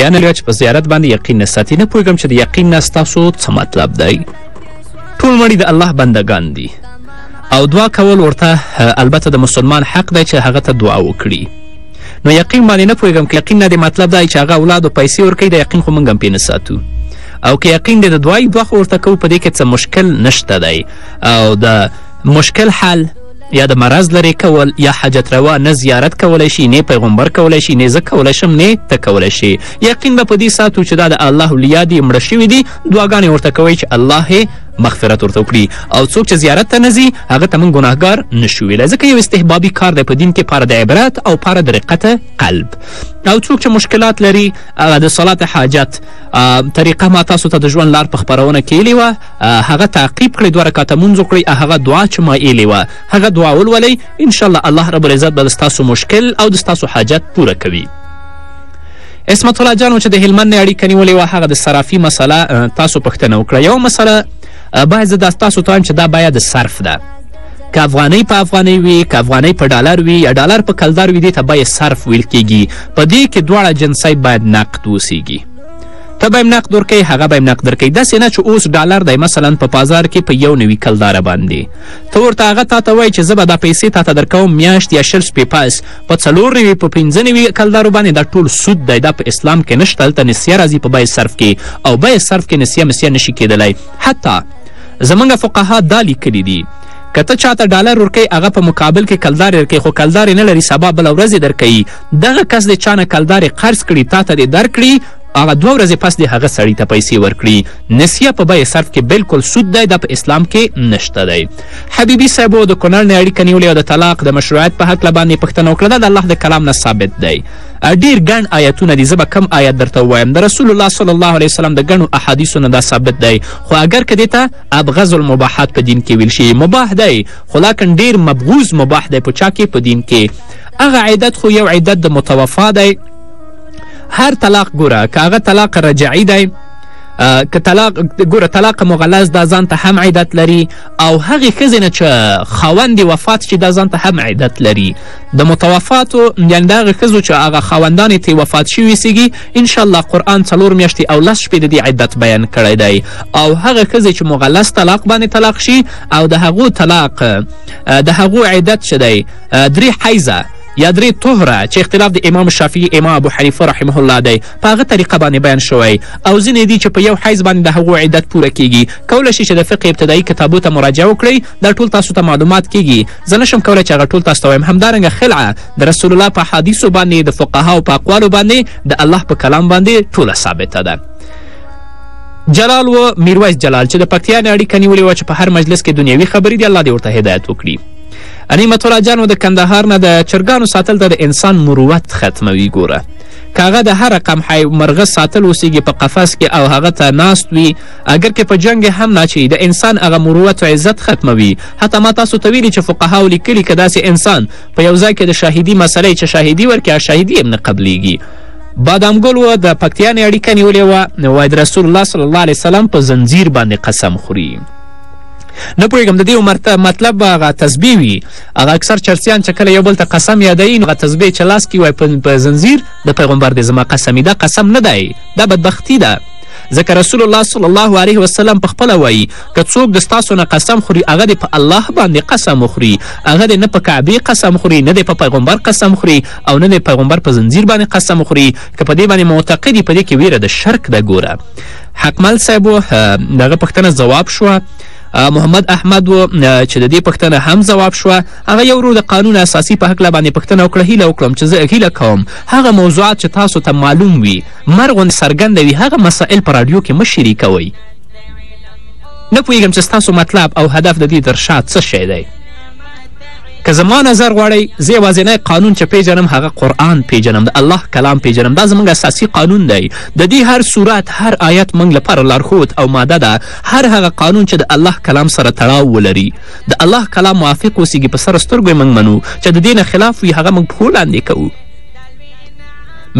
بیانه لري چې په زیارت باندې یقین نه ساتي نه پوهېږم چې د یقین نه ستاسو څه مطلب دی ټول مړي د الله بندګان دي او دعا کول ورته البته د مسلمان حق دی چې هغه ته دعا وکړي نو یقین باندې نه پوهېږم که یقین نه دی مطلب دا چې هغه اولاد او پیسې ورکوي د یقین خو موږ هم پې نه ساتو او که یقین دی د دعایي دعا خو ورته کوو په دې کې څه مشکل نشته دی او د مشکل حل یا د مرض لرې کول یا حاجت روا نه زیارت کولی شي نه پیغمبر کولی شي نه زه کولی شم نه ته کولی شي یقین به په دې ساتو چې دا د الله اولیا دي مړه شوي دي دعاګانې ورته کوئ چې الله یې مغفرت ورته وکړي او څوک چې زیارت ته نه ځي هغه ته موږ ګناهګار نشو ویلی ځکه یو استحبابي کار دی په دین کې پاره د عبرت او پاره د رقت قلب او څوک چې مشکلات لري هغه د صلات حاجت طریقه ما تاسو ته د ژوند لار په خپرونه کې ویلې وه هغه تعقیب کړئ دوه رکاته مونځ وکړئ او هغه دعا چې ما ایلې وه هغه دعا ولولئ انشاءالله الله رب العزت به د ستاسو مشکل او د ستاسو حاجت پوره کوي عصمت الله جانو چې د هلمند نه اړیکه نیولې وه هغه د صرافي مسله تاسو پوښتنه وکړه یوه مسله باید زه دا ستاسو ته چې دا بیه د صرف ده که افغانۍ په افغانۍ وي که افغانۍ په ډالر وي یا ډالر په کلدار وي دې ته بیې صرف ویل کیږي په دې کې دواړه جنسۍ باید نقد اوسیږي ته به يم نقد ورکوي هغه به يم نقد درکوي داسې نه چې اوس ډالر دی مثلا په بازار کې په یو نوي کلداره باندې ته ورته هغه تا ته وایي چې زه به دا پیسې تا ته درکوم میاشت یا شل شپې پس په څلور نوي په پنځه نوي کلدارو باندې دا ټول سود دی دا په اسلام کې نشته هلته نسیه راځي په بیې صرف کې او بیې صرف کې نسیه مسیه نشي کېدلی حتی زمونږ فقها دا لیکلي دي که ته چاته ډالر ورکوي هغه په مقابل کې کلدار درکوي خو کلدار نه لري سبا بله ورځ یې درکوي دغه کس دې چا نه کلدارې قرض کړي تا ته دې درکړي هغه دوه ورځې پس دې هغه سړي ته پیسې ورکړي نسیه په بیې صرف کې بالکل سود دی دا په اسلام کې نشته دی حبیبي صاحبو د کونړ نه اړیکه نیولې او د طلاق د مشروعیت په هکله باندې پوښتنه وکړه دا د الله د کلام نه ثابت دی ډیر ګڼ آیتونه دي زه به کم آیت درته ووایم د رسول الله صلی الله علیه وسلم د ګڼو احادیثو نه دا ثابت دی خو اگر که دې ته ابغض المباحات په دین کې ویل شي مباح دی خو لاکن ډیر مبغوز مباح دی په چا کې په دین کې هغه عدت خو یو عدت د متوفا دی هر طلاق ګوره که هغه طلاق رجعي دی که طلاق ګوره طلاق مغلظ دا ځان ته هم عدت لري او هغې ښځې نه چې خاوند وفات شي دا ځان ته هم عدت لري د متوفاتو یعنې د هغې ښځو چې هغه خاوندان یې وفات شوي سیږي انشاءالله قرآن څلور میاشتې او لس شپې د دې عدت بیان کړی دی او هغه ښځې چې مغلظ طلاق باندې طلاق شي او د هغو طلاق د هغو عدت چې دی درې حیزه یا درې طهره چې اختلاف د امام شافعي امام ابو حنیفه رحمه الله دی په هغه طریقه باندې بیان شوی او ځینې دي چې په یو حیز باندې د هغو عدت پوره کیږي کولی شي چې د فقه ابتدایي کتابو ته مراجعه وکړئ دا ټول تاسو ته معلومات کیږي زه نشم کولی چې هغه ټول تاسو ته وایم همدارنګه خلعه د رسول الله په حدیثو باندې د فقهاو په اقوالو باندې د الله په کلام باندې ټوله ثابته ده جلال و میرویس جلال چې د پکتیا نه اړیکه نیولې وه چې په هر مجلس کې دنیوي خبرې دي الله دې ورته هدایت وکړي نعمت الله جانو د کندهار نه د چرګانو ساتل ته د انسان مروت ختموي ګوره که هغه د هر رقم حی مرغه ساتل اوسیږي په قفس کې او هغه ته ناست وي اګر که په جنګ هم ناچي د انسان هغه مروت او عزت ختموي حتی ما تاسو ته ویلي چې فقهاو لیکلي که داسې انسان په یو ځای کې د شاهدي مسئله چې شاهدي ورکړي شاهدي هم نه قبلیږي بادامګل و د پکتیا نه اړیکه نیولې وه واید رسول الله صلی الله علیه وسلم په زنځیر باندې قسم خوري نه پوهېږم د دې مطلب به هغه تسبیح وي هغه اکثر چرسیان چې کله یو بل ته قسم یادوي نو هغه تسبیح چې لاس کې وای په زنځیر د پیغمبر دی زما قسم دا قسم نه دی دا بدبختي ده ځکه رسول الله صلی الله علیه وسلم په خپله وایي که څوک د ستاسو نه قسم خوري هغه دې په الله باندې قسم وخوري هغه دې نه په کعبې قسم خوري نه دې په پیغمبر قسم خوري او نه دې پیغمبر په زنځیر باندې قسم خوري که په دې باندې معتقد په دې کې ویره د شرک ده ګوره حقمل صاحب و دغه پوښتنه ځواب شوه محمد احمد و چې د دې پوښتنه هم ځواب شوه هغه یو ورور د قانون اساسي په هکله باندې پوښتنه وکړه هیله وکړم چې زه هیله کوم هغه موضوعات چې تاسو ته معلوم وي مرغوند څرګنده وي هغه مسائل په راډیو کې مه شریکوئ نه پوهېږم چې ستاسو مطلب او هدف د دې تر شا څه شی دی که زما نظر غواړئ زه یوازینی قانون چې پیژنم هغه قرآن پیژنم د الله کلام پیژنم دا زموږ اساسي قانون دی د دې هر صورت هر آیت موږ لپاره لارښود او ماده ده هر هغه قانون چې د الله کلام سره تړاو ولري د الله کلام موافق اوسیږي په سره سترګو یې موږ منو چې د دې نه خلاف وي هغه موږ پښو لاندې کوو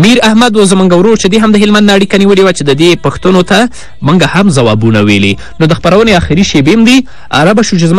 میر احمد و زموږ ورور چې دی هم د هلمند نه اړیکه نیولې وه چې د دې پوښتنو ته موږ هم ځوابونه ویلي نو د خپرونې آخري شیبې هم دي عربه شو چې